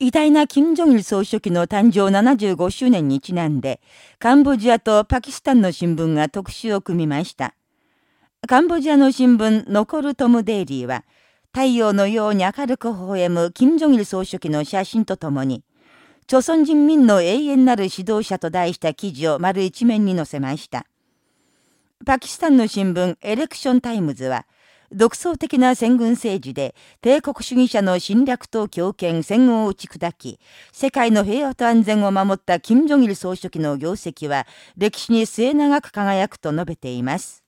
偉大な金正日総書記の誕生75周年にちなんで、カンボジアとパキスタンの新聞が特集を組みました。カンボジアの新聞、アンコールトム・デイリーは、太陽のように明るく微笑む金正日総書記の写真とともに、朝鮮人民の永遠なる指導者と題した記事を丸一面に載せました。パキスタンの新聞、エレクションタイムズは、独創的な先軍政治で帝国主義者の侵略と強権、戦後を打ち砕き、世界の平和と安全を守った金正日総書記の業績は歴史に末永く輝くと述べています。